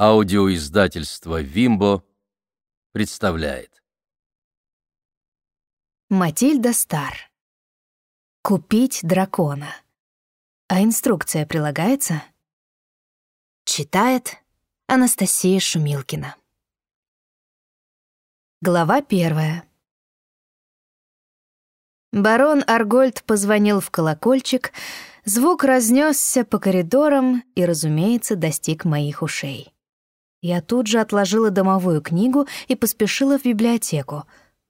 Аудиоиздательство «Вимбо» представляет. Матильда Стар. Купить дракона. А инструкция прилагается? Читает Анастасия Шумилкина. Глава первая. Барон Аргольд позвонил в колокольчик, звук разнесся по коридорам и, разумеется, достиг моих ушей. Я тут же отложила домовую книгу и поспешила в библиотеку.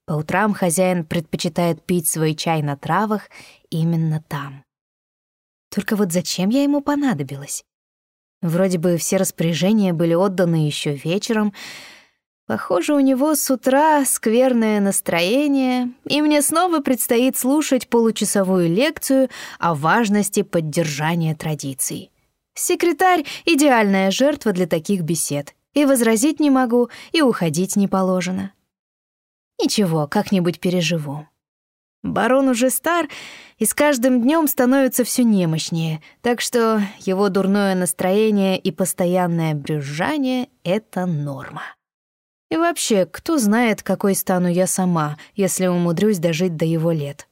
По утрам хозяин предпочитает пить свой чай на травах именно там. Только вот зачем я ему понадобилась? Вроде бы все распоряжения были отданы еще вечером. Похоже, у него с утра скверное настроение, и мне снова предстоит слушать получасовую лекцию о важности поддержания традиций. Секретарь — идеальная жертва для таких бесед. И возразить не могу, и уходить не положено. Ничего, как-нибудь переживу. Барон уже стар и с каждым днем становится все немощнее, так что его дурное настроение и постоянное брюзжание — это норма. И вообще, кто знает, какой стану я сама, если умудрюсь дожить до его лет.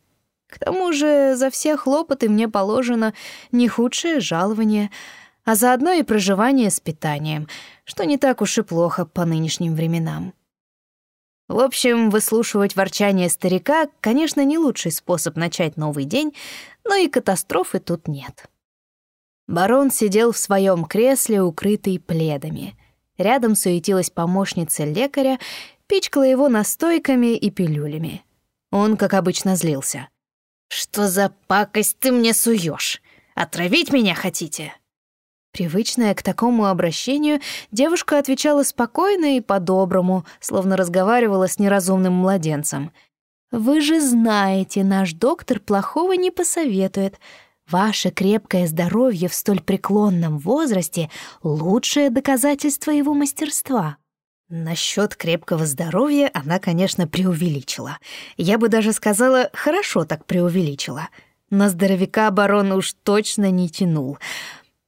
К тому же за все хлопоты мне положено не худшее жалование — а заодно и проживание с питанием, что не так уж и плохо по нынешним временам. В общем, выслушивать ворчание старика, конечно, не лучший способ начать новый день, но и катастрофы тут нет. Барон сидел в своем кресле, укрытый пледами. Рядом суетилась помощница лекаря, пичкала его настойками и пилюлями. Он, как обычно, злился. «Что за пакость ты мне суешь? Отравить меня хотите?» Привычная к такому обращению, девушка отвечала спокойно и по-доброму, словно разговаривала с неразумным младенцем. «Вы же знаете, наш доктор плохого не посоветует. Ваше крепкое здоровье в столь преклонном возрасте — лучшее доказательство его мастерства». Насчет крепкого здоровья она, конечно, преувеличила. Я бы даже сказала, хорошо так преувеличила. На здоровяка барон уж точно не тянул —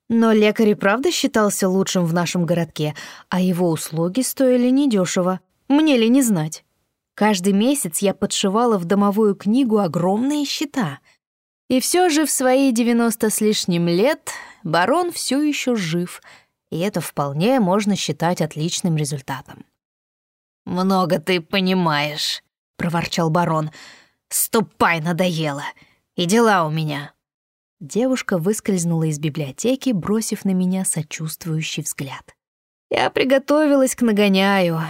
но лекарь и правда считался лучшим в нашем городке, а его услуги стоили недешево. Мне ли не знать? Каждый месяц я подшивала в домовую книгу огромные счета. И все же в свои девяносто с лишним лет барон все еще жив, и это вполне можно считать отличным результатом. «Много ты понимаешь», — проворчал барон. «Ступай, надоело. И дела у меня». Девушка выскользнула из библиотеки, бросив на меня сочувствующий взгляд. Я приготовилась к нагоняю.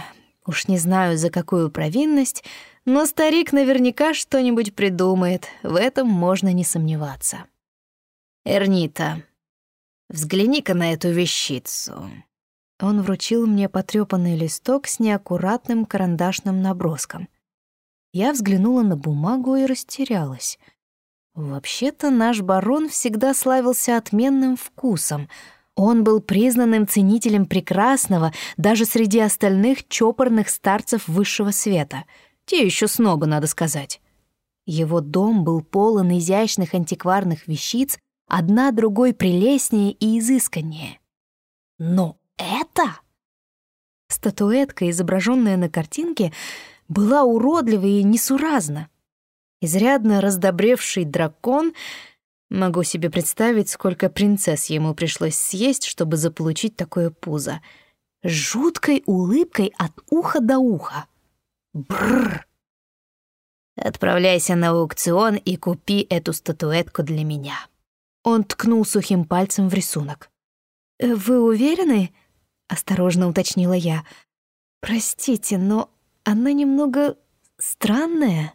Уж не знаю, за какую провинность, но старик наверняка что-нибудь придумает, в этом можно не сомневаться. «Эрнита, взгляни-ка на эту вещицу». Он вручил мне потрёпанный листок с неаккуратным карандашным наброском. Я взглянула на бумагу и растерялась — Вообще-то наш барон всегда славился отменным вкусом. Он был признанным ценителем прекрасного даже среди остальных чопорных старцев высшего света. Те еще снобы, надо сказать. Его дом был полон изящных антикварных вещиц, одна другой прелестнее и изысканнее. Но это... Статуэтка, изображенная на картинке, была уродлива и несуразна. Изрядно раздобревший дракон... Могу себе представить, сколько принцесс ему пришлось съесть, чтобы заполучить такое пузо. С жуткой улыбкой от уха до уха. Бррр. Отправляйся на аукцион и купи эту статуэтку для меня. Он ткнул сухим пальцем в рисунок. «Э, «Вы уверены?» — осторожно уточнила я. «Простите, но она немного странная».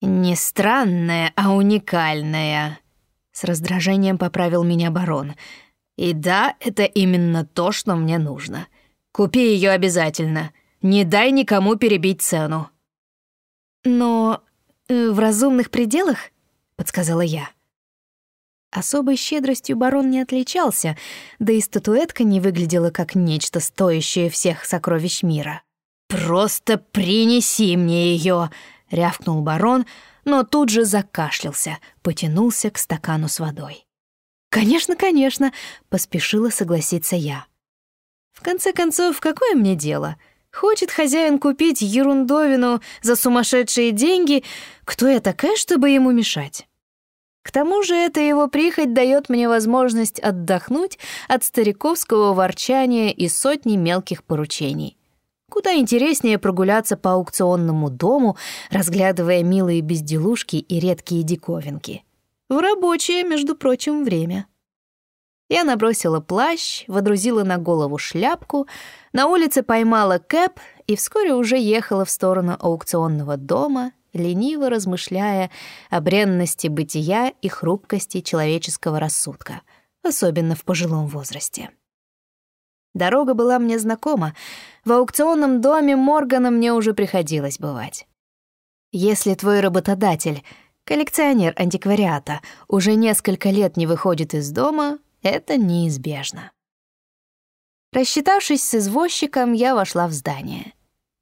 «Не странная, а уникальная», — с раздражением поправил меня барон. «И да, это именно то, что мне нужно. Купи ее обязательно. Не дай никому перебить цену». «Но э, в разумных пределах?» — подсказала я. Особой щедростью барон не отличался, да и статуэтка не выглядела как нечто стоящее всех сокровищ мира. «Просто принеси мне ее!» — рявкнул барон, но тут же закашлялся, потянулся к стакану с водой. «Конечно, конечно», — поспешила согласиться я. В конце концов, какое мне дело? Хочет хозяин купить ерундовину за сумасшедшие деньги, кто я такая, чтобы ему мешать? К тому же эта его прихоть дает мне возможность отдохнуть от стариковского ворчания и сотни мелких поручений. Куда интереснее прогуляться по аукционному дому, разглядывая милые безделушки и редкие диковинки. В рабочее, между прочим, время. Я набросила плащ, водрузила на голову шляпку, на улице поймала кэп и вскоре уже ехала в сторону аукционного дома, лениво размышляя о бренности бытия и хрупкости человеческого рассудка, особенно в пожилом возрасте. Дорога была мне знакома. В аукционном доме Моргана мне уже приходилось бывать. Если твой работодатель, коллекционер антиквариата, уже несколько лет не выходит из дома, это неизбежно. Рассчитавшись с извозчиком, я вошла в здание.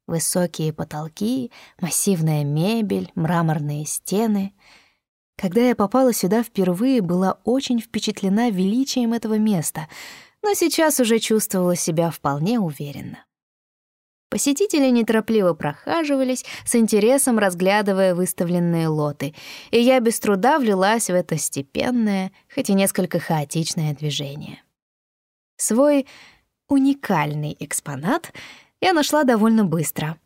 Высокие потолки, массивная мебель, мраморные стены. Когда я попала сюда впервые, была очень впечатлена величием этого места, но сейчас уже чувствовала себя вполне уверенно. Посетители неторопливо прохаживались, с интересом разглядывая выставленные лоты, и я без труда влилась в это степенное, хоть и несколько хаотичное движение. Свой уникальный экспонат я нашла довольно быстро.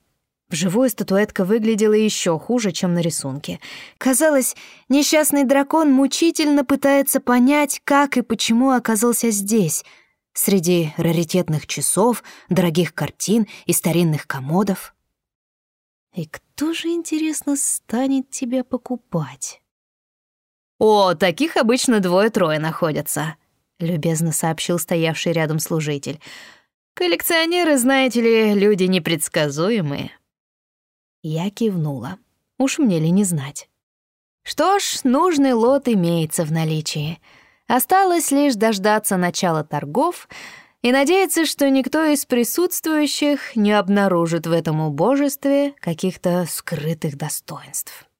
Вживую статуэтка выглядела еще хуже, чем на рисунке. Казалось, несчастный дракон мучительно пытается понять, как и почему оказался здесь — среди раритетных часов, дорогих картин и старинных комодов. И кто же, интересно, станет тебя покупать? «О, таких обычно двое-трое находятся», — любезно сообщил стоявший рядом служитель. «Коллекционеры, знаете ли, люди непредсказуемые». Я кивнула. Уж мне ли не знать. Что ж, нужный лот имеется в наличии — Осталось лишь дождаться начала торгов и надеяться, что никто из присутствующих не обнаружит в этом убожестве каких-то скрытых достоинств.